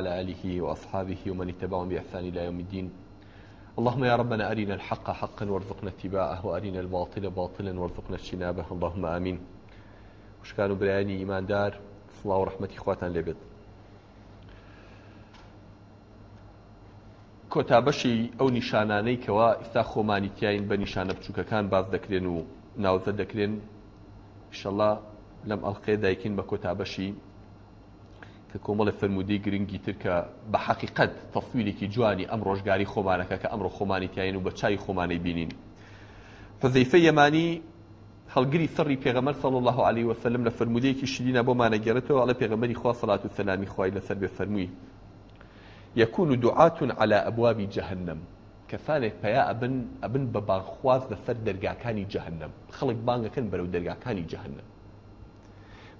على آله وأصحابه ومن اتبعهم بإحسان إلى يوم الدين. اللهم يا ربنا أرنا الحق حقا وارزقنا اتباعه وأرنا الباطل باطلا وارزقنا اجتنابه. اللهم آمين. وشكانوا برياني إيمان دار. صلاة ورحمة إخواتنا لبد کۆتابەشی ئەو نیشانانەی کەەوە ئستا خۆمانیتیاین بە نیشانە بچووکەکان باز دەکرێن و ناوزە دەکرێن شەڵا لەم ئەڵلقێ دایکین بە کۆتابەشی کە کۆمەڵە فرمودی گرنگی تر کە بە حقیقت تەفویلێکی جوانی ئەم ڕۆژگاری خۆمانەکە کە ئەمڕۆ خۆمانیتیاین و بە چای خۆمانەی بینین. فەزەیفە یەمانی هەڵگری سەڕی پێغەمەر صلی الله عليه وسلم لە فرمودەیەکی شیرینە بۆمانەگەێتەوە ئەڵە پێغەمەری خوا سەڵات و سەلامی خوای لەسەر بێ فەرمووی. يكون دعاة على أبواب جهنم کەسانێک پیا ئەبن ئەبن بە باخواز لەسەر دەرگاکانی جەهنم. خەڵک بانگەکەن بەرەو دەرگاکانی جەهنم.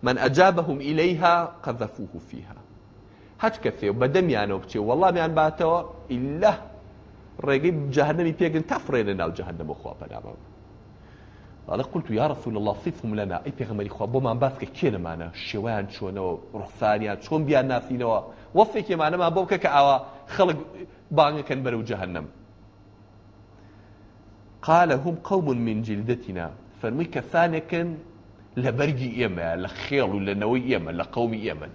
من ئەجابهم ئیلەیها قەذەفوه فيها. هەچ کەسێ بە دەمیانەوە بچێ وەڵامیان باتەوە ئیلە ڕێگەی جەهنەمی پێگن تا فرێنە ناو جەهنەمە خوا پەنامە قال قلت يا رسول الله صفهم لنا. اي پیغمبري خو بۆمان باسکە کێنەمانە شێوەیان چۆنەوە ڕوخساریان چۆن بیان ناسینەوە؟ وەفێکێمانەما بۆ بکە کە ئاوا خەڵک بانگەکەن بەرەو جەهنم قال هم قوم من جلدتنا. فەرمووی کەسانێکن لە بەرگی ئێمە لە خێڵ و لە نەوەی ئێمە لە قومی ئێمە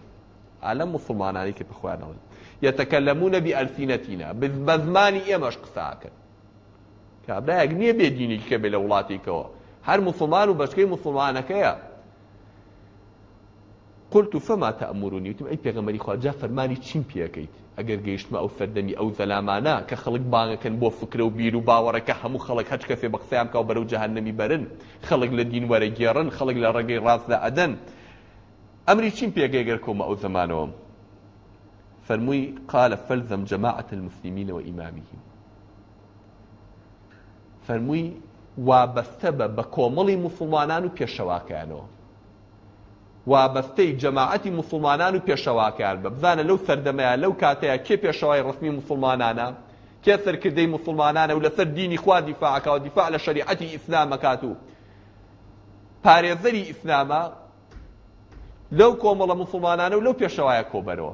عالم مسلمانانی کە بخوانەوە يتكلمون بألسنتنا بزماني ئێمەش قساکەن کابراەک نییە بێدینی کە بێ مسلمان و بەشکەی مسلمانەکەیە قلت فما تأمروني؟ وتم أي پیغمبري خوا جا فرماني چیم پێەکەیت ئەگەر گەیشتمە ئەو فەردەمی ئەو زەلامانە کە خەڵک بانگەکەن بۆ فکرە و بیر و باوەڕەکە هەموو خەڵک هەچ کەسێ بە قسەیان کاو بەرەو جەهەنەمی بەرن. خەڵک لە دین وەرەگێڕن خەڵک لە ڕێگەی ڕاستدا ئەدەن. ئەمری چیم پێگەیگەر کۆمە ئەو زمانەوە فەرمووی قال فەلزەم جەماعەت المسلمین وإمامهم. فەرمووی وابەستە بە بە کۆمەڵی مسلمانان و پێشەواکەیانەوە وابەستەی جەماعەتی مسلمانان و پێشەواکیان بە. بزانە لەو سەردەمەیە لەو کاتەیە کێ پێشەوای ڕسمی مسلمانانە؟ کێ سەرکردەی مسلمانانە و لەسەر دینی خوا دیفاعکەوە دیفاع لە شریعەتی ئیسلامەکات و پارێزەری ئیسلامە لەو کۆمەڵە مسلمانانە و لەو پێشەوایە کۆبەرەوە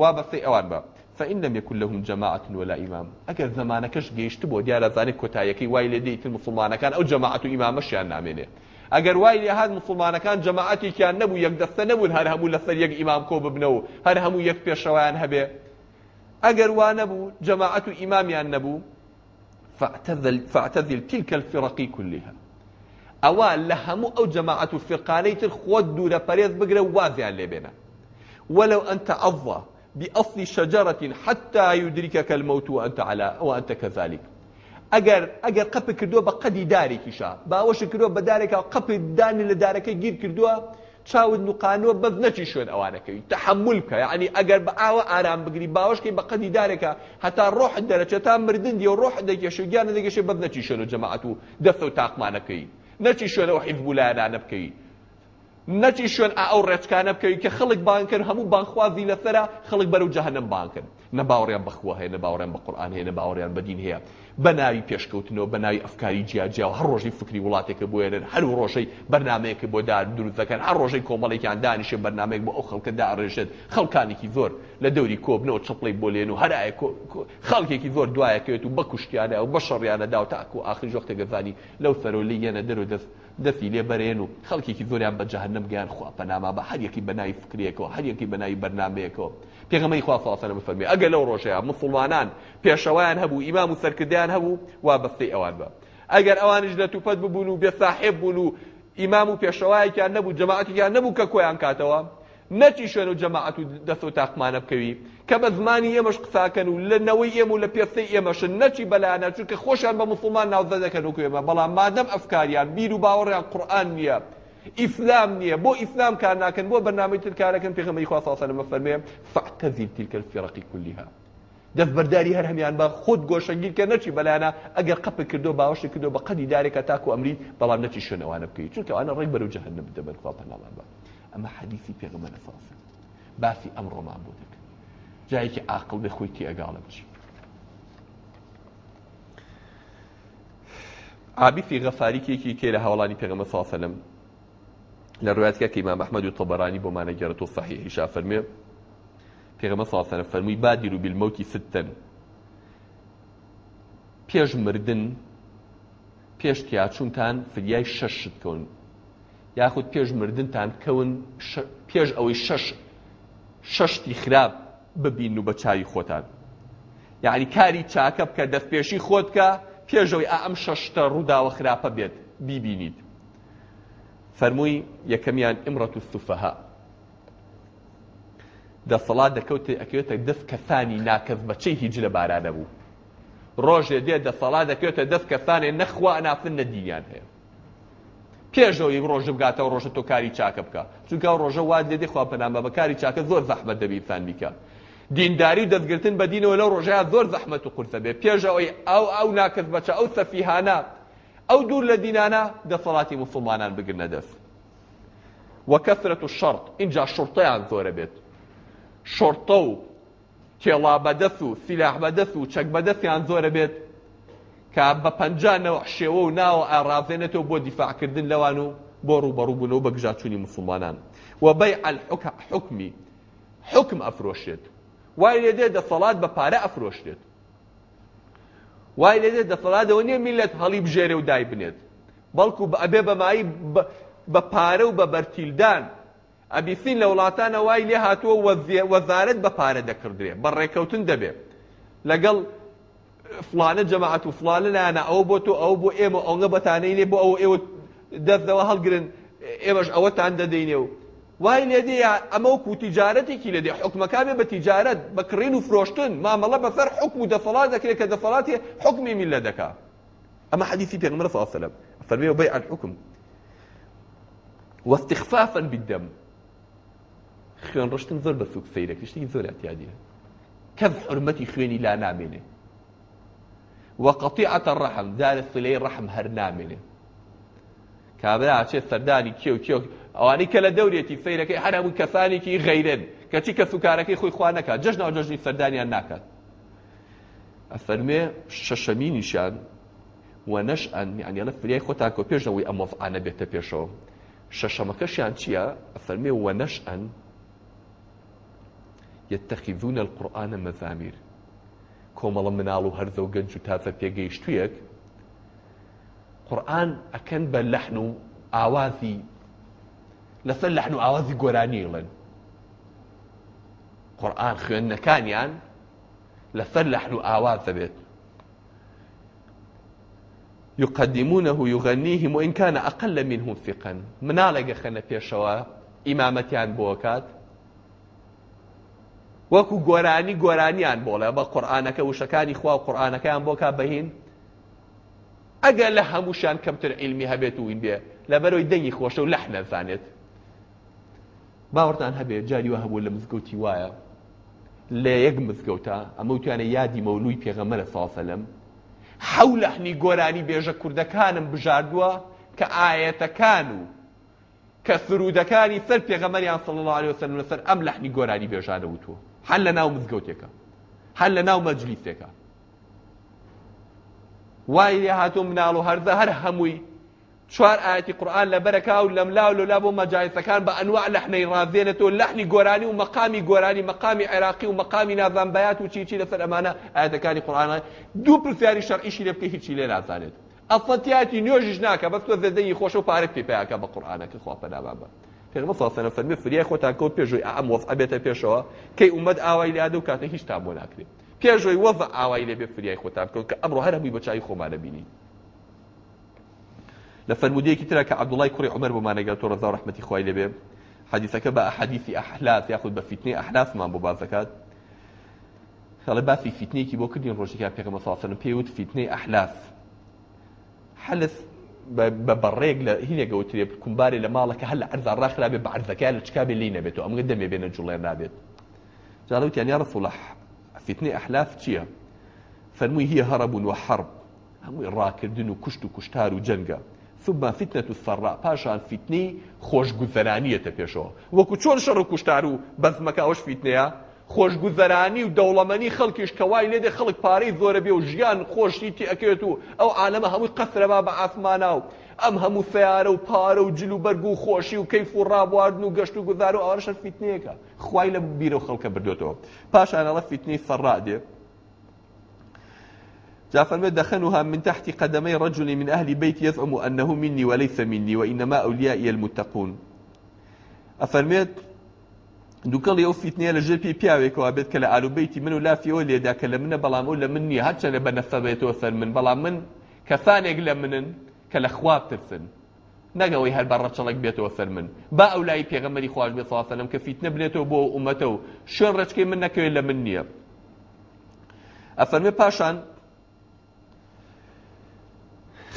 وابەستەی ئەوان بە. فإن لم يكن لهم جماعة ولا إمام. أجر زمانكش جيشت بو ديار زانك كتايكي واي لديت المسلمان كان أو جماعة إمام شيان نامينه ئەگەر وای هاات مسلمانەکان جەماعەتێکیان نەبوو یەک دەستە نەبوون هەر هەموو لەسەر یەک ئیمام کۆ ببنەوە هەر هەموو یەک پێشەوەیان هەبێ. ئەگەر وا نەبوو جەماعەت و ئیمامیان نەبوو فاعتزل تلك الفرق كلها. ئەوە لە هەموو ئەو جەماعەت و فرقانەی تر خۆت دوورە پەرێز بگرە و وازیان لێبێنە ولو أنت أضى بأصل شجرة حتى يدركك الموت وأنت على وأنت كذلك. ئەگەر ئەگەر قەپی کردووە بە قەدی دارێکیشا. باوەشی کردووە بە دارێکە قەپی دانی لە دارەکەی گیر کردووە چاوت نوقانوە بەز نەچی شوێن ئەوانەکەی. تحمل بکە یعنی ئەگەر بە ئاوە ئارام بگری باوەشکی بە قەدی دارێکە هەتا ڕۆح دەرەچێت تا مردن دی و ڕۆح دەگەش و گیانە دەگەشێ بەز نەچی شوێن و جەماعەت و دەستە و تاقمانەکەی. نەچی شوێنەوە حیزبولایانە بکەی نەچی شوێن ئەو ڕێچکانە بکەوی کە خەڵک بانکرد هەموو بانخوازی لەسرە خەڵک بەرەو جەهنم بانکرد نە باوەڕیان بەخوا هەیە نە باوەڕیان بە قورآن هەیە نە باوەڕیان بەدین هەیە. بە ناوی پێشکەوتنەوە بە ناوی ئەفکاری جیاجیا هەر ڕۆژی فکری وڵاتێکە بۆ ێنن هەر ڕۆژەی بەرنمەیەکە بۆ دا دروست دەکەن هەر ڕۆژەی کۆمەڵێکیان دانیشە بەرنمەیەک بۆ ئەو خەڵکەدا ئەڕێژێت خەڵکانێکی زۆر لە دەوری کۆبنەوە چپڵی بۆ لێن و هەرایە خەڵکێکی زۆر دوایەکەوێت و بە کوشتیانە و بە شەڕیانەدا و تاکو و ئاخر ژۆختە گەزانی لەو سەرۆلی یەنە دەرو دەست دەستی لێ بەرێن و خەڵکێکی زۆریان بە جەهنم گیان خوا. پەناما بە هەریەکی بەناوی فکرێکەوە هەریەکی بەناوی بەرنمەیەکەوە. پێغەمەی خوا فاسەنە بفەرمی ئەگە لەو ڕۆژەیە مسلمانان پێشەوایان هەبوو ئیمام و سەرکردیان هەبوو وا بەستەی ئەوان بە. ئەگەر ئەوانش لە توپەت ببوون و بێساحب بوون و ئیمام و پێشەوایەکیان نەبوو جەماعەتێکیان نەبوو کە کۆیان کاتەوە نەچی شوێن و جەماعەت و دەست و تاقمانە بکەوی. کە بە زمانی ئێمەش قساکەن و لە نەوەی ئێمە و لە پێستەی ئێمەشن. نەچی بەلایانە چونکە خۆشیان مسلمان ناوزە دەکەن وکو ئێمە. بەڵام مادەم ئەفکاریان بیر و باوەڕیان قورئان نییە. ئیسلام نییە. بۆ ئیسلام کار ناکەن بۆ بەرنامەی تر کارەکەن پێغەمبەری خوا صلی الله فەرمێ فاعتزل تلك الفرق كلها دەست بەرداری هەر هەمیان بە خۆت گۆشەگیر کە نەچی بەلایانە ئەگەر قەپی کردو باوەشی کردو بە قەدی دارێکە تاکو ئەمری بەڵام نەچی شوێنەوانە بکەیت چونکە ئەوانە ڕێک بەرەو جەهەنەم دەبن خوا پەنامان بە. ئەمە حەدیثی پێغەمبەر فاصل باسی ئەمڕۆمان بۆ دەکەن جایەکی عاقڵ بێ خۆی تێ ئەگاڵە بچی. عابیسی غەفاریکێکی کێ لە هەوڵانی پێغەمە ساسەلم لە ڕواتکە کە ئیمام ئەحمەد و تەبەرانی بۆمانە گەرەوە صحیحی شافەرمێ پێغەمە ساسەنە فەرمووی بادیر و بالمەوتی ستن پێش مردن پێش تیاچوونتان فریای شەشت کەون. یاخود پێش مردنتان کەون پێش ئەوەی شەش شەشتی خراپ. ببین و بە چاوی خۆتان. یعنی کاری چاکە بکە دەستپێشی خۆتکە پێشەوەی ئەم شەشتە ڕووداوە خراپە بێت بیبینیت. فەرمووی یەکەمیان ئمرەت و سوفەها دەسەڵات دەکەوتێ ئەکەوێتە دەست کەسانی ناکەس بەچەی هیچ لە بارانە بوو ڕۆژێ دێ دەسەڵات دەکەوێتە دەست کەسانێ نەخوا نافن نەدینیان هەیە. پێشەوەی ڕۆژ بگاتەوە ڕۆژە تۆ کاری چاکە بکە. چونکە ڕۆژە واد لێ دێخوا پەنامە بە کاری چاکە زۆر زەحمە دەبیتان بیکە دینداری و دەستگرتن بە دینەوە لەو ڕۆژەیە زۆر زەحمەت و قورسە بێ. پێشەوەی ئەو ئەو ناکەس بەچە ئەو سەفیهانە ئەو دوور لە دینانە دەسەڵاتی مسلمانان بگرنە دەست. وەکەثرەت و شەڕت اینجا شڕتەیان زۆرە بێت. شۆرتە و کێڵا بەدەست و سیلاح بەدەست و چەک بەدەستیان زۆرە بێت. کە بە پەنجانەوە شێوە و ناوە ئاڕازێنێتەوە بۆ دیفاعکردن لەوان و بۆ ڕوبەڕووبوونەوە بە گژاچوونی مسلمانان. و بەی حکمی حکم ئەفرۆشێت. وای لێ دێ دەسەڵات بە پارە ئەفرۆشتێت. وای لێ دێ دەسەڵاتەوە نییە میلەت هەڵی بژێرە و دای بنێت. بەڵکو ئەبێ بەمایی بە پارە و بە بەرتیلدان. ئەبیسین لە وڵاتانە وای لێ هاتووە وەزارت بە پارە دەکردرێ بە ڕێکەوتن دەبێ. لەگەڵ فلانە جەماعەت و فلانە لایەنە ئەو بۆ تۆ ئەو بۆ ئێمە ئەوگە بەتانەی لێ بۆ ئەو ئێوە دەستەوە هەڵگرن ئێمەش ئەوەتان دەدەینێ و وای لێدێ ئەمە وکو تیجارەتێکی لێدێ حکومەکانێ بە تیجارەت بەکڕین و فرۆشتن مامەڵە بەسەر حکم و دەسەڵات دەکرێت کە دەسەڵاتی حکمی میلە دەکا ئەمە حەدیثی پێغمبەر صلی الله عليه وسلم فەرمێ بيع الحكم. واستخفافا بالدم. خوێن ڕشتن زۆر بە سوک سەیرە شتێکی زۆر احتیاجیە کەس حرمەتی خوێنی لا نامێنێ وقطيعة الرحم دار الصلي الرحم هەر نامێنێ کابرا ئاچێ سەردانی کێ و کێ ئەوانی کە لە دەورێتی سەیرەکەی هەر هەموو کەسانێکی غەیرن کەچی کە سوکارەکەی خۆی خوا نەکات جەژنەوە جەژنی سەردانیان ناکات. ئەفەرمێ شەشەمی نیشان وەنەشئەن یعنی لە فریای خۆتان کۆ پێشەوەی ئەمە ئانە بێتە پێشەوە. شەشەمەکەشیان چییە؟ ئەفەرمێ وەنەشئەن يتخذون القرآن مزامير کۆمەڵە مناڵ و هەرزە و گەنج و تازە پێگەیشتوویەک قورآن ئەکەن بە لەحن و ئاوازی لەسەر لەحن و ئاوازی گۆرانیڵن قورآن خوێندنەکانیان لەسەر لەحن و ئاواز دەبێت يقدمونه يغنيهم وإن كان أقل منهم ثقا. مناڵێگە خەنە پێشەوە ئیمامەتیان بۆکات وەکو گۆرانی گۆرانیان بۆڵێ بە قورآانەکە وشەکانی خوا و قورآانەکەیان بۆ بەهین ئەگەر لە هەمووشان کەمتر علمی هەبێت و وین بێ لەبەرەوەی دەنگی خۆشە و لەح نەزانێت. باوەڕتان هەبێت جاریوە هەبوو لە مزگەوتی وایە. لە یەک مزگەوتە ئەمە وتیانە یادی مەولوی پێغەمەرە ساسەلم حەو لەحنی گۆرانی بێژە کوردەکانم بژاردووە کە ئاەتەکان و کە سرودەکانی سەر پێغەمەریان سەڵ الله عليه وسلم لەسەر ئەم لەحنی گۆرانی بێژانە وتووە هەر لە ناو مزگەوتێکە هەر لە ناو مەجلیسێکە وای هاتوو مناڵ و هەرزە هەر هەمووی چوار ئاەتی قورآن لە بەرەکا و لەم لا و لەلا بۆ مەجایسەکان بە ئەنواع لەحنەی ڕازێنێتەوە لەحنی گۆرانی و مەقامی گۆرانی مەقامی عێراقی و مەقامی نازان بەیات و چیچی لەسەر ئەمانە ئاەتەکانی قورآن. دوو پرسیاری شەرعیشی لێ بکە هیچی لێ نازانێت. ئەفەتیاتی نوێژیش ناکە بەس تۆ زەدەی خۆش و پارێک پێپیاکە بە قورآنەکە خوا پەنابە پێغمە ساسەنە فەرمی فریای خۆتان کەوت پێشوی ئەم وەف ئەبێتە پێشەوە کەی ئومەد ئاوای لادە و کاتە هیچ تام بۆ پێشۆی وەفە ئاوای لێبێ فریای خۆتان کەوت کە ئەمڕۆ هەر هەمووی بەچوی خۆمانە بینی لە فەرمودەیەکی ترە کە عەبدوڵای کوڕی عومەر بۆمانەگەر تۆ ڕەزا ڕەحمەتی خوای لێبێ حەدیثەکە بە حەدیثی ئەحلاف یاخود بە فیتنەی ئەحلافمان بۆ باز دەکات خەڵە باسی فیتنەیەکی بۆ کردین ڕۆژێکا پێغەمە ساسەن پێوت فیتنەی ئەحلاف حلف بە بەڕێک لە هینێکەوە ترێ کومبارێ لە ماڵەکە هەل لە ئەرزا ڕاخرا بێ بە عرزەکە لە چکابێ لی نەبێتەوە ئەمگە دەمێ بێنە جوڵێن نابێت جاڵوتیان یا رسول الله فتنەی ئەحلاف چییە؟ فەرمووی هي هەرب و حرب هەمووی ڕاکردن و کوشت و کوشتار و جەنگە. ثم فتنة السراء پاشان فتنەی خۆشگوزەرانیەتە پێشەوە. وەکو چۆن شەڕ و کوشتار و بەزمەکە ئەوش فتنەیە؟ خۆشگوزەرانی و دەوڵەمەنی خەڵکیش کەوای لێدە خەڵک پارەی زۆرە بێ و ژیان خۆشی تی ئەکەوێت و ئەو عالەمە هەمووی قەسرەبا بە ئاسمانە و ئەم هەموو فیارە و پارە و جل و بەرگ و خۆشی و کەیف و ڕابواردن و گەشت و گوزار و ئەوەشە فیتنەیەەکە خوای لە بیرە و خەڵکە بردوێتەوە پاشانەڵە فیتنەی سەڕا دێ جافرمي دخنها من تحت قدمي رجل من أهل بيت يزعم أنه مني وليس مني وإنما أوليائي المتقون. أفرميت دووکەڵی ئەو فیتنەیە لە ژێر پێی پیاوێکەوە بێت کە لە ئالوبەیتی من و لافیەوە لێدا کە لە منە بەڵام ئەو لە من نیە هەرچەنە بە نەفە بێتەوە سەر من. بەڵام من کەسانێک لە منن. کە خواب ترسن. نەگەوەی هەر بەڕەچەڵک بێتەوە سەر من با ئەو لای پێغەمەری خواش بێ ساسەلم کە فیتنە بنێتەوە بۆ ئومەتە و شوێن ڕچکەی من نەکەوێت لە من نییە. ئەفەرمێ پاشان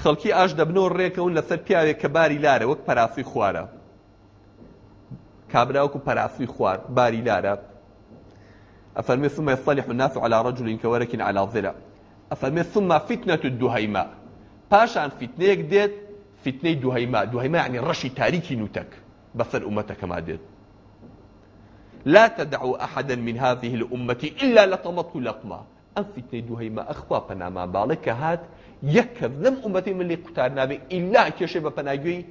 خەڵکی ئاش دەبنەوە ڕێکەون لەسەر پیاوێک کە باری لارە وەک پەرافی خوارە. کابراوەکو پەرافی خوار باری لارە. ئەفەرمێ ثم يصطلح الناس على رجل كورك على ظلع ئەفەرمێ ثم فتنة الدهيماء. پاشان فتنەیەک دێت فتنەی دوهەیما دوهەیما يعني ڕەشی تاریکی نوتەک بەسەر ئومەتەکەما دێت. لا تدعوا أحدا من هذه الأمة إلا لطمته لطمة ئەم فتنەی دوهەیما ئەخوا پەنامان باڵێ کە هات یەکە لەم ئومەتی من لێ قوتار نابێ ئیلا کێشێ بە پەناگوێی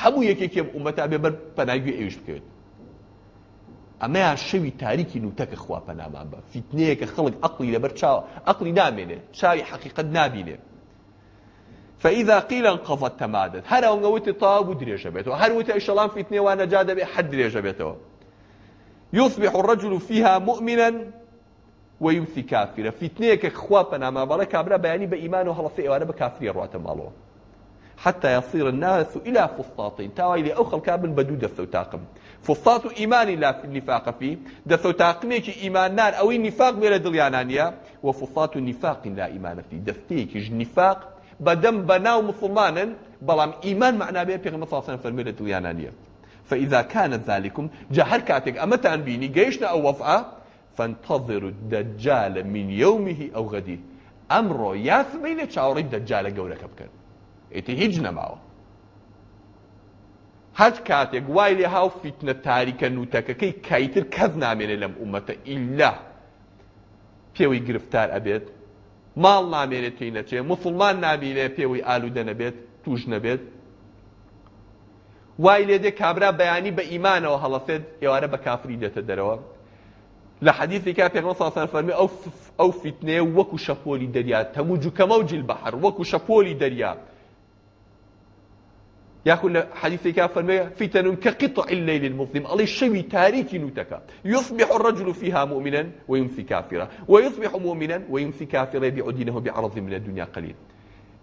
هەموو یەکێکێم ئومەتا بێ بەر پەناگوێ ئێوش بکەوێت. ئەمەیان شەوی تاریکی نوتەکە خوا پەنامان بە. فیتنەیەکە خەڵک ئەقلی لەبەر چاوە ئەقلی نامێنێ چاوی حقیقت نابینێ. فإذا قيل انقضت تمادت. هر أو نوتي طاب ودريجة بيته هر وتي إشلام في اثنين وأنا جادة به حد دريجة بيته يصبح الرجل فيها مؤمنا ويمسي كافرا. في اثنين خوا بنما بلا كابرا بياني بإيمان وهلصي وأنا بكافرية روات مالو. حتى يصير الناس إلى فسطاطين تاويلي أو خلقا من بدود الثوتاقم فسطاط إيمان لا في النفاق فيه. دثوتاقميك إيمان نار أو النفاق بلا دليانانيا. وفسطاط نفاق لا إيمان فيه. دثتيك نفاق بەدەم بەناو مسلمانن بەڵام ئیمان معنا بێ پێغمبەر صلی الله عليه وسلم دڵیانانیە فإذا كانت ذلكم جهر كاتك أمتان بيني جيشنا أو وفعة فانتظروا الدجال من يومه أو غديه. أمره ياثمين تشاوري الدجال قولك بكر إتي هجنا معه هەر کاتێک وای لێ هاو فیتنە تاریکە نوتەکەکەی کایتر کەس نامێنێ لەم ئومەتە ئیلا. پێوەی گرفتار ئەبێت ماڵ نامێنێت تی نەچێ مسلمان نبیێ پێوەی ئالوودە نەبێت توش نەبێت. وای لێ دێ کابرا بەیانی بە ئیمانەوە هەڵەفێت ئێوارە بە کافری دێتە دەرەوە. لە حەدیثی کا پێغمبەر صلی الله فەرمی ئەو ئەو فیتنەیە وەکو شەپۆلی دەریا تەموج و کەمەوج البحر وەکو شەپۆلی دەریا. ياخذ حديثك فرمي فتن كقطع الليل المظلم. الله شوي تاريكي نوتك. يصبح الرجل فيها مؤمنا ويمسي كافرا. ويصبح مؤمنا ويمسي كافرا يبيع دينه بعرض من الدنيا قليل.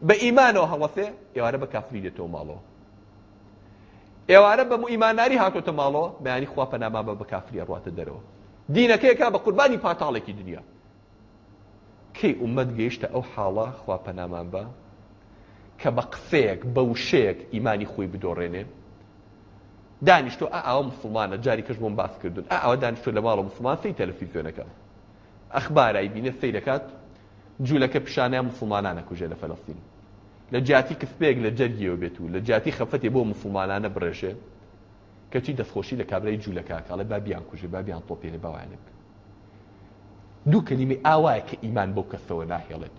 بإيمانه هوثه يوارب كافريته ماله ئێوارە بە ئیماناری هاتۆتە ماڵەوە بەیانی خوا پەناما بە بە کافری ڕاتە دەرەوە دینەکەیەکە بە قوربانی پاتاڵێکی دنیا. کەی ئومەت گەیشتە ئەو حاڵە خوا پەنامان بە کە بە قسەیەک بە وشەیەک ئیمانی خۆی بدۆڕێنێ. دانیشتۆ ئاوە مسلمانە جاری کەش بۆم باس کردن ئاوە دانیشتۆ لە ماڵە مسلمان سی تەلەفیزیۆنەکە ئەخبارایی بینە سەی دەکات جوولەکە پیشانیان مسلمانانە کوژێ لە فەلەستین. لە جاتی کسپێک لە جەرگیەوە بێت و لە جاتی خەفەتی بۆ مسلمانانە بڕێژێ کەچی دەستخۆشی لە کابرای جوولەکە کاڵێ بابیان کوژێ بابیان تۆپێنێ باوانێ دوو کەلیمی ئاوایە کە ئیمان بۆ کەسەوە ناهێڵێت.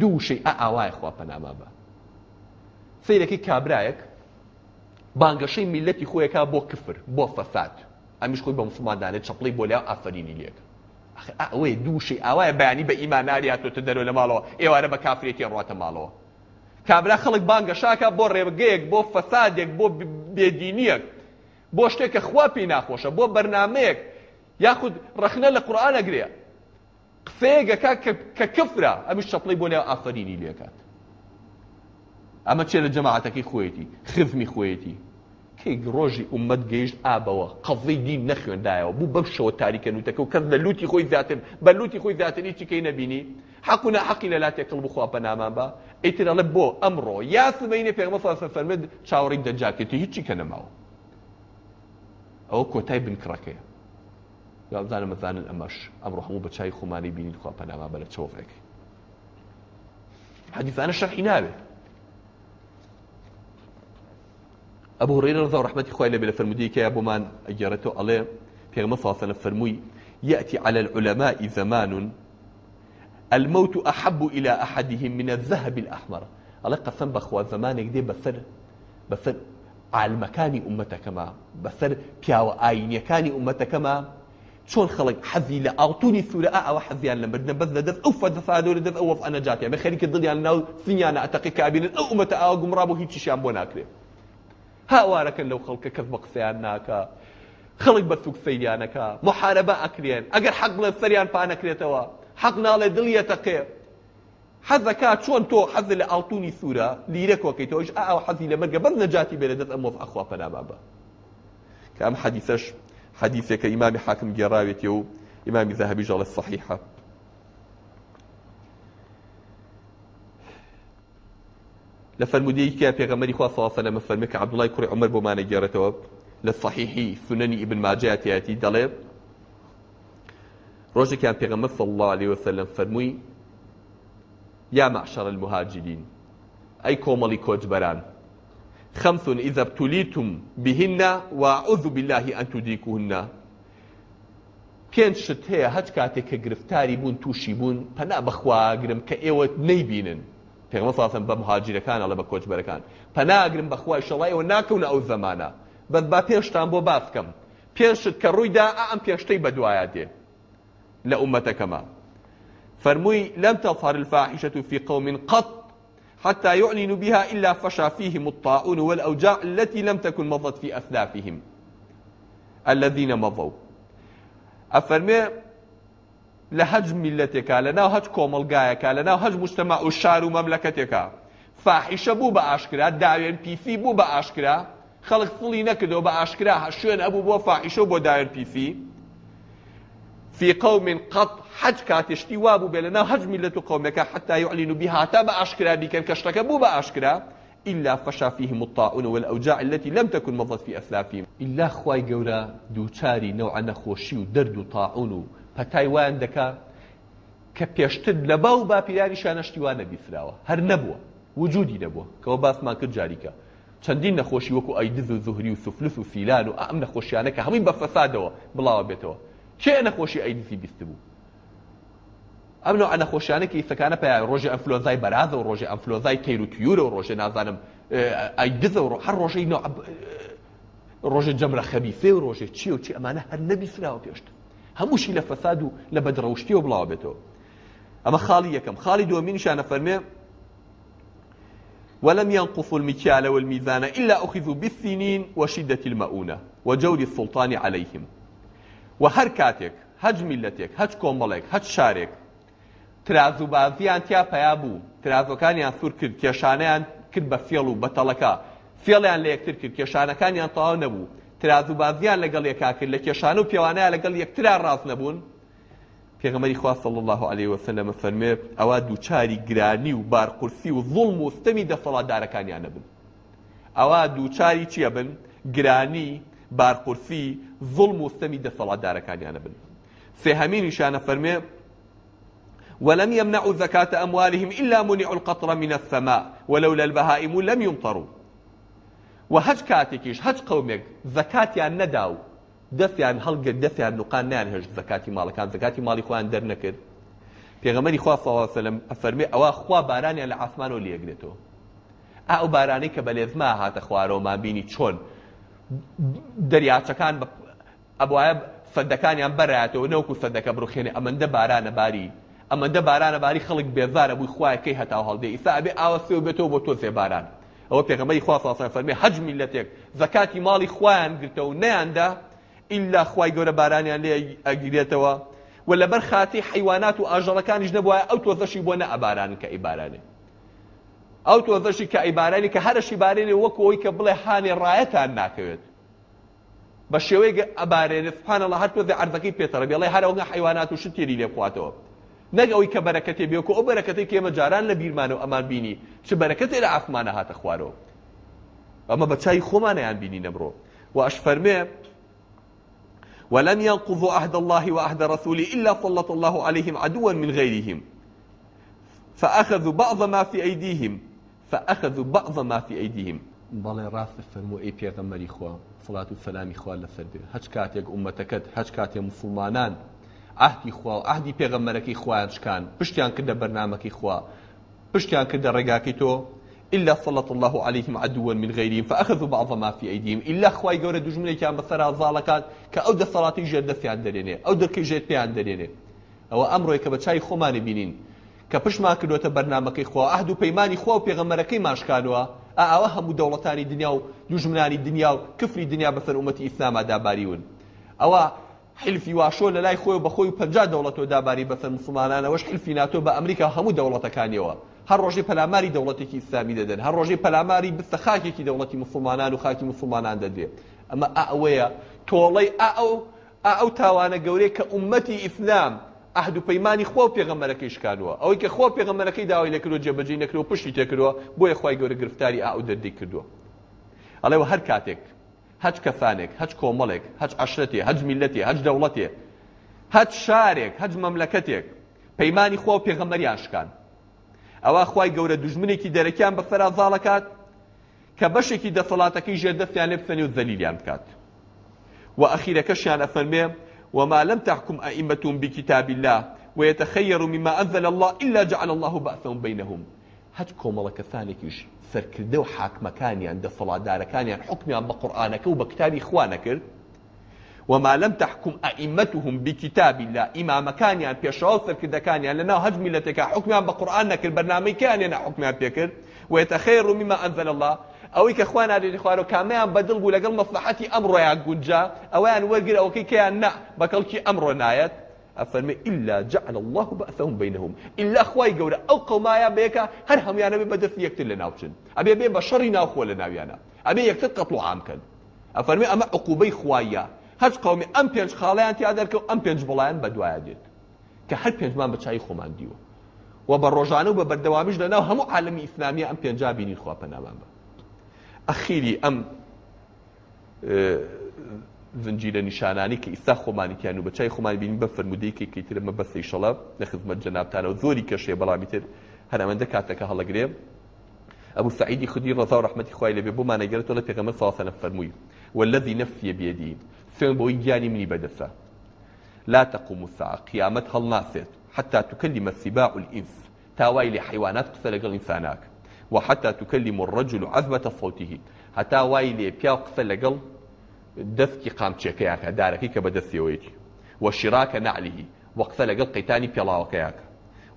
دوو شەی ئا ئاوایە خوا سیرێکی کابرایەک بانگەشەی میلەتی خۆیەکە بۆ کفر بۆ فەساد. ئەمیش خۆی بە مسلماندانێت چەپڵی بۆ لیا ئافرینی لێک. ئەوەی دووشی ئاوایە بەیانی بە ئیماناریاتۆتە دەرەوە لە ماڵەوە. ئێوارە بە کافرێتی ڕاتە ماڵەوە. کابرا خەڵک بانگەشاکە بۆ ڕێبگەیەک بۆ فەسادێک بۆ بێدینیەک بۆ شتێکە خوا پێی ناخۆشە بۆ بەرنمەیەک یاخود ڕخنە لە قورآانە گرێ. قسەیەگەکە کە کفرە ئەمیش چەپڵی بۆ لێ ئافرینی لێکات ئەمە چێ لە جەماعەتەکەی خۆیەتی؟ خزمی خۆیەتی. کەی ڕۆژی ئومەت گەیشت ئابەوە قەڵی دین نەخوێندایەوە. بوو بەم شەوە تاریکە نوتەکە و کەس لە لوتی خۆی زیاتر بە لوتی خۆی زیاتری چیکەی نەبینی. حەقونا حەقی لە لاتێکڵ بخوا بەنامان بە ئیترەڵە بۆ ئەمڕۆ یاسمەینە پێغمە فەرمێت چاوەڕی دەجاکێتی هیچی کە نەماوە. ئەوە کۆتای بنکڕەکەیە یاڵزانە مەزانن ئەمەش ئەمڕۆ هەموو بە چای خۆمانی بینین خوا پەناما بە لە چۆفێکی حەدیثانە شەرحی ناوێت. هريرة رضي الله رحمته خواه لبلا فرمودي كي أبو من أجارته عليه في مصاصة فرموي يأتي على العلماء زمان الموت أحب إلى أحدهم من الذهب الأحمر. ئەڵێ قەسم بەخوا زمانێک دێ بەسەر بەسەر عالمەکانی ئومەتەکەمە بەسەر پیاوە ئاینیەکانی ئومەتەکەمە چۆن خەڵک حەزی لە ئاڵتونی سوورە ئەوە حەزیان لە مردن بەس لە دەست ئەو فەدەفادۆ لە دەست ئەوە ئەنەجاتیان بە خەریکە دڵیان ناو سنیانە ئەتەقی کابینن ئەو ئومەتە ئاوا گومڕا بۆ هیچیشیان بۆ ناکرێت هاوارەکەن لەو خەڵکە کەس بە قسەیان ناکە خەڵک بە سوک سەیریانەکە محارەبە ئەکرێن ئەگەر حەق بڵێ سەریان پانەکرێتەوە حەق ناڵێ دڵیەتەقێ حەزەکە چۆن تۆ حەز لە ئاڵتونی سوورە لیرەک وەکەیتەوەش ئاو حەزی لە مەرگە بەر نەجاتی بێ لە دەست ئەمۆف ئەخوا پەناما بە کە ئەم حەدیثەش حەدیثێکە ئیمامی حاکم گێڕاوێتی و لە فرمودەیەکە پێغەمەری خوا الله و سلم کە عەبدوڵای کوڕی عومەر بۆمانە گێڕێتەوە لە صحیحی سنەنی ئیبن ماجه تیاتی دەڵێ ڕۆژێکیان پێغەمبەر صلی الله عليه وسلم فەرمووی يا معشر المهاجرين ئەی کۆمەڵی کۆچبەران خمس إذا ابتليتم بهن وأعوذ بالله أن تدركوهن. پێنج شت هەیە هەچ کاتێک کە گرفتاری بوون تووشی بوون پەنا بەخواگرم کە ئێوە نەیبینن پێغمە ساسم بە مهاجرەکانە لە بە کۆچبەرەکان. پەناگرم بەخوای شەڵایەوە ناکەونە ئەو زەمانە. بەس با پێشتان بۆ باس بکەم پێشت کە ڕوویدا ئەم پێشتەی بەدوایە دێ. لە ئومەتەکەمە. فەرمووی لم تظهر الفاحشة في قوم قط حتى يعلنوا بها إلا فشى فيهم الطاعون والأوجاع التي لم تكن مضت في أسلافهم الذين مضوا. أفرمي لهج ملتك لنا هج كوملغايك لنا هج مجتمع الشار ومملكتك فاحشة بو بأشكرا داوين بيسي بو بأشكرا خەڵک فڵی نەکردەوە بە ئاشکرا شوێن ئەبوو بۆ فاحیشە پیسی في قوم قط حج كاتشتي وابو بلنا حج ملة قومك حتى يعلنوا بها تابع أشكرا بكن كشتك بو بأشكرا إلا فشا فيهم الطاعون والأوجاع التي لم تكن مضت في أسلافهم. إلا خواي قورا دوچاري نوع نخوشي ودرد وطاعون فتايوان دكا كبيشتد لباو باپیرانی شانشتیوانە بیسراوە هەر نەبووە. وجودی نەبووە. کەەوە باسمان کرد جاریکە. چەندین نەخۆشی وەکو ئەیدز و زوهری و سوفلس و فیلان و ئەم نەخۆشیانە کە هەمووی بە فەسادەوە بڵاوە بێتەوە. کێ نەخۆشی ئەیدزی بیست بوو؟ ئەم نوع نەخۆشیانە کە ئیسەکانە پێ ڕۆژی ئەنفلۆزای بەرازە و ڕۆژی ئەنفلۆزای تیر و تیورە و ڕۆژێ نازانم ئەیدزە و هەر ڕۆژەی ڕۆژە جەمرە خەبیفێ و ڕۆژێ چی و چی ئەمانە هەر نەبیسراوە پێشت هەمووشی لە فەساد و لە بەدڕەوشتی و بڵاو بێتەوە ئەمە خاڵی یەکەم. خاڵی دووەمینشانە ولم ينقصوا المكيال والميزان إلا أخذوا بالسنين وشدة المؤونة وجور السلطان عليهم. وهەر کاتێک هیچ میللەتێک هیچ کۆمەڵێک هیچ شارێک ترازو بازیان تیا پیا بوو. ترازۆکانیان سوور کرد کێشانیان کرد بە فێڵ و بەتەڵەکە فێڵیان لە یەکتر کرد کێشانەکانیان ترازو بازیان لەگەڵ یەکا کرد لە کێشان و پیاوانەیە لەگەڵ یەکترا ڕاست نەبوون. پێغەمەری خوا صلی الله عليه وسلم فەرمێ ئەوە دووچاری گرانی و بارقورسی و ظڵم و ستەمی دەسەڵاتدارەکانیان نەبن ئەوە دووچاری چییە بن؟ گرانی بارقورسی ظڵم و ستەمی دەسەڵاتدارەکانیان نەبن. سێهەمین نیشانە فەرمێ ولم يمنعوا زكاة أموالهم إلا منعوا القطر من السماء ولولا البهائم لم يمطروا. وهج كاتكيش هج قومك زكاة نداو دەستیان هەڵگرت دەستیان نوقان نیان هێشت زکاتی ماڵەکان زکاتی ماڵی خۆیان دەرنەکرد. پێغەمەری خوا سەلم ئەفەرمێ ئەوە خوا بارانیان لە ئاسمانەوە لێگرێتەوە. ئەو بارانەی کە بە لێزما هاتە خوارەوەمان بینی چۆن؟ دەریاچەکان ئەبواە سەدەکانیان بەرایەتەوە نەوەکو سەدەکە بڕوخێنێ ئەمەندە بارانە باری. ئەمەندە بارانە باری خەڵک بێزارە بووی خوایەکەی هەتا هەڵدێ ئیسا ئەبێ ئاوە سێ بێتەوە بۆ تۆ سێباران ئەوە پێغەمەری خوا فەرمێ حەج میلەتێک زکاتی ماڵی خۆیان گرتەوە نەیاندا ئللا خی گەورە بارانیان لێ ئەگرێتەوە و لەبەر خاتی حیوانات و ئاژەڵەکانیش نەبووە ئەو تۆزەشی بۆ نە ئەباران کە ئیبارانێ ئەو تۆزەشی کە ئیبارانی کە هەرشی بارێنێ وەکو ئەوی کە بڵێ هاانێ ڕایەتان ناکەوێت. بە شێوەیە ئەبارێنێ سبحانە الله هەر تۆزە عەرزەکەی پێتەڕە بێڵێ هەرەوە حیوانات و شتێری لێ بخواتەوە نەگەوەی کە بەرەکەتێ بێکو ئەو بەرەکەتی کێمە جاران لە بیرمانە و ئەمان بینی چ بەرەکەتێ لە ئاسمانە هاتە خوارەوە ئەمە بە چای خۆمانەیان بینی نەبڕۆ. و ئەش فەرمێ ولن ينقضوا عهد الله وعهد رسوله إلا سلط الله عليهم عدوا من غيرهم. فأخذوا بعض ما في أيديهم. فأخذوا بعض ما في أيديهم. بەڵێ ڕاست فەرمو ئەی پێغەمەری خوا فڵات و سەلامی خوا لەسەر بێ. هەچ کاتێک ئومەتەکەت هەچ کاتێ مسلمانان ئاهدی خوا و ئاهدی پێغەمەرەکەی خویان شکان پشتیان کردە بەرنمەکی خوا. پشتیان کردە ڕێگاکەی تۆ إلا سلط الله عليهم عدوا من غيرهم فأخذوا بعض ما في أيديهم. إلا خواي جورا دجمنة كان بثرا ظالكات كأود صلاتي جد في عندنا أو دركي جد في عندنا أو أمره كبتشاي خمان بينين كبش ما كدوا تبرنامج إخوة أحد بيماني إخوة بيغمر كي ما أشكالوا أوهم دولتان الدنيا ودجمنان الدنيا وكفر الدنيا بثر أمتي إسلام داباريون أو حلفی واشۆ لە لای خۆی بەخۆی پەنج دەوڵەتەوە داباری بەسەر مسلمانانەوەش حلفی ناتۆ بە ئەمریکا هەموو دەوڵەتەکانیەوە. هەر ڕۆژی پەلاماری دەوڵەتێکی ئیسلامی دەدەن هەر ڕۆژی پەلاماری بستە خاکێکی دەوڵەتی مسلمانان و خاکی مسلمانان دەدرێت ئەمە ئەوەیە تۆڵەی ئەو ئەو تاوانە گەورەی کە ئومەتی ئیسلام ئەهد و پەیمانی خۆ پێغەمەرەکەی شکانوە ئەوەی کە خۆ پێغەمەرەکەی داوای لەکردو جێبەجێ نەکردەوە پشتی تێکردەوە بۆیە خی گەورە گرفتاری ئا و دەردی کردووە. ئەڵێەوە هەر کاتێک هەچ کەفانێک هەچ کۆمەڵێک هەچ عشرەتێ هەج میلەتێ هەج دەوڵەتێ هەچ شارێک هەج مەملەکەتێک پەیمانی خۆ پێغەمەریان شکان. ئەوە خی گەورە دوژمنێکی دەرەکیان بە فەرازاڵەکات کە بەشێکی دەسەڵاتەکەی ژێردەستیان لێ بسەنی و زەلیلیان بکات. و ئەخیرەکەشیان ئەفەرمێ وما لم تحكم أئمتهم بكتاب الله ويتخيروا مما أنزل الله إلا جعل الله بأسهم بينهم. هەت کۆمەڵەکە سانێکیش سەرکردە و حاکمەکانیان دەسەڵاتدارەکانیان حکمیان بە قورآانەکە و بە کتابی خوا نەکرد وما لم تحكم أئمتهم بكتاب الله. إمامكانيان بيشاو سركدكانيان لنا هج ملتك حكمیان بە قورآن نەکرد بەرنامەیەکانیان حکمیان پێکرد ويتخير مما أنزل الله. ئەوەی کە خوان نادێنی خوارەوە کامیان بەدڵ بوو لەگەڵ مەسلحەتی ئەمڕۆیان گونجا ئەویان وەرگر ئەوکەی کەیان نا. بەکەڵکی ئەمڕۆ نایەت ئەفەرمێ إلا جعل الله بأسهم بينهم. إلا خواي گەورە ئەو قەومایە بەیەکە هەر هەمویانە بێ بەدەست یەکتر لە ناوچن ئەبێ بێ بە شەڕی ناوخۆ لە ناویانە ئەبێ یەکتر قەتڵ عامکەن ئەفەرمێ ئەمە عقوبەی خوایە هەچ قومی ئەم پێنج خاڵیان تیا دەرکە و ئەم پێنج بڵیان بەدوایە دێت کە هەر پێنجمان بە چای خۆمان دیوە و بە ڕۆژانە و بە بەردەوامیش لەناو هەموو عالمی ئیسلامی ئەم پێنج بینی خوا پەنامان بە ئەخیری ئەم زنجیرە نیشانانی کە ئیستا خۆمانیتیان و بەچای خۆمان بینین بە فرمودەیەکی کەیترمە بەسەی شەڵە لە خزمەت جەنابتانەوە زۆری کەشێ بەڵامی تر هەرەمەندە کاتەکە هەڵەگرێ أبو سعيد خدي رضا ورحمة خوالي لبي ما نجرت ولا في غمر صلى فرموي والذي نفسي بيدي فين بوي جاني مني بدفة لا تقوم الساعة قيامتها الناصر حتى تكلم السباع الإنس تاويل حيوانات قتل الإنسانات وحتى تكلم الرجل عذبة صوته حتى بياو قسە لەگەڵ دەستکی قامچێکەیان کە دارەکەی کە بە دەستیەوەیکی وەشیراکە نعلیه وەقسە لەگەڵ قەیتانی پێڵاوەکەیاکە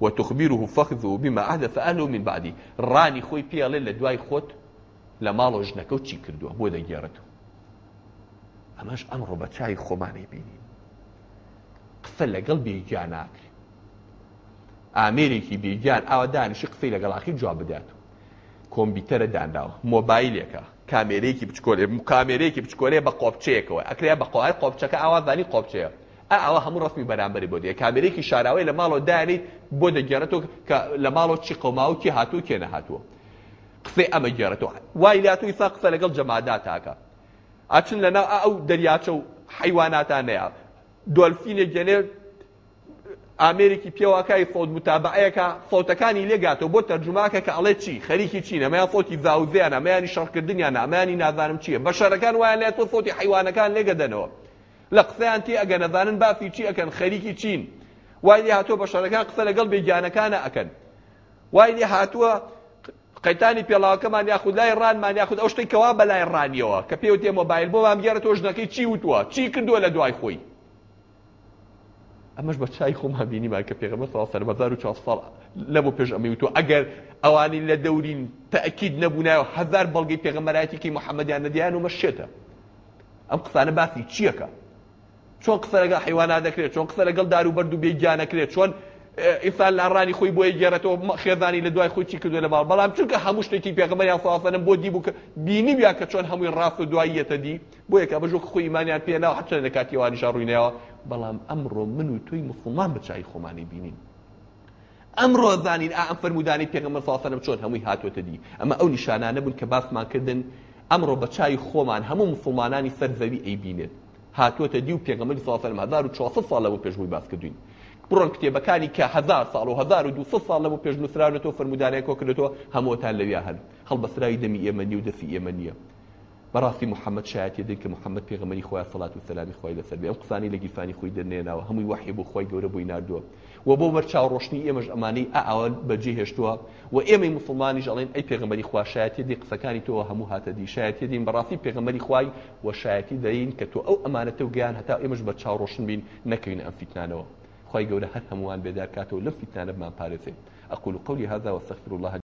وتخبيره فخذه بما عهدف أهله من بعدي راني خوي بيالي لدواي خوت لما لجنكو تشي كردوه بو دقيارته أماش أمر بتاعي خماني بيني قصة لقلبي جان آكري ئامرێکی بیرگیان ئاوا دانیشی قسەی لەگەڵاخی جواب بدات. کۆمپیوتەرە دانراوە مۆبایلێکە. کامێرەیەکی بچکۆلێ کامێرەیەکی بچکۆلێ بە قۆپچەیەکەوە. ئەکرێ بە قۆهای قۆپچەکە ئاوازانی قۆپچەیە. ئەوە هەموو ڕستمی بەرامبەری بۆ دیە. کامێرێکی شاراوی لە ماڵەوە دانیت بۆ دەگەێڕێتەوە کە لە ماڵەوە چی قەماوکی هاتوو کێ نەهاتووە. قسەی ئەمە گێڕێتەوە وای لاتوی سا قسە لەگەڵ جەمادا تاکە ئاچن لەناو ئەو دەریاچە و حیواناتانەیە. دۆلفینێک گەنێ ئامریکی پێواکای فۆت متابعەیەکە فۆتەکانی لێگاتەوە بۆ تەرجماکە کە ئەڵێ چی؟ خەریکی چی؟ نەمایان فۆتی زاوزیان ئەمایانی شەڕکردنیان ئەمانی نازانم چییە؟ بە شەرەکان وایە لێت تۆ فۆتی حیوانەکان لێگەدەنەوە. لە قسەیان تی ئەگە نەزانن بافی چی ئەکەن خەریکی چین. وای هاتووە بە شەرەکان قسە لەگەڵ بێگیانەکانە ئەکەن. وای هاتووە قەیتانی پێڵاوەکەمان یاخود لای ڕانمان یاخود ئەو شتەی کەوا بە لای ڕانیەوە کە پێوت تێ مۆبایل بۆ وام گێرە تۆژنەکەی چی وتووە؟ چی کردووە لە دوای خۆی؟ ئەمەش بە چای خۆمان بینیمان کە پێغەمە ساڵ بەزار و چوار ساڵ لەبوو پێش ئەمەی وتو ئەگەر ئەوانی لە دەورین تەکید نەبوونایە هەزار بەڵگەی پێغەمەرایەتێکی محەممەدیان نەدیان و مەشێتە. ئەم قسانە باسی چیەکە چۆن قسە لەگەڵ حیوانات دەکرێت چۆن قسە لەگەڵ دار و بەرد و بێگیانەکرێت چۆن ئیسان لە ڕانی خۆی بۆی گێڕێتەوە خێزانی لە دوای خۆی چی کردو لە باڵ بەڵام چونکە هەموو شتێکی پێغەمەریان سەڵاتەنم بۆ دی بوو کە بینی بیا کە چۆن هەمووی ڕاست و دواییەتە دی بۆ یەکە بەژۆ خۆی ایمانیان پێناوە حچە لە کاتیوانی شاڕووینەوە. بەڵام ئەمڕۆ من و توی مسلمان بە چای خۆمانی بینین. ئەمڕۆ زانین ئا ئەم فرمودانی پێغەمبەر سەڵاتەنم چۆن هەمووی هاتوۆتە دی. ئەمە ئەو نیشانانە بوون کە باسمان کردن ئەمڕۆ بە چای خۆمان هەموو مسلمانانی سەرزەوی ئەیبینێت هاتوۆتە دی و پێغەمبەری سەڵاتەنم 1400 ساڵ لەوە پێشبووی باس کردوین بڕۆن کتێبەکانی کە هزار ساڵ و هزار و دو ساڵ لەبوو پێش نووسراونەوە فرمودانەیە کۆ کردێتەوە هەمووتان لەویا هەن هەڵبەسراوی دەمی ئێمە نی و دەفی ئێمە نییە. بەڕاستی محەممەد شایەتی دێن کە محەممەد پێغمەری خۆیان سەڵات و سەلامی خۆی لەسەر بێ. ئەم قسانی لە گیرفانی خۆی دەرنێناوە. هەمووی وحی بۆ خۆی گەورە بووی نردووە. و بۆ بەرچاو ڕۆشنی ئێمەش ئەمانەی ئاوە بەجێ هێشتووە. و ئێمەی مسلمانیش ئەڵێن ئەی پێغمەری خوا شایەتی دی قسەکانی تۆ هەموو هاتە دی. شایەتی دین بەڕاستی پێغمەری خوای و شایەتی دەین کە تۆ ئەو ئەمانەتە و گیان هەتا ئێمەش بەرچاو ڕۆشن بین نەکەین ئەم فیتنانەوە. خی گەورە هەر هەمووان بێدار کاتەوە لەم فیتانە بمان پارێزێ أقول قولي هذا واستغفر الله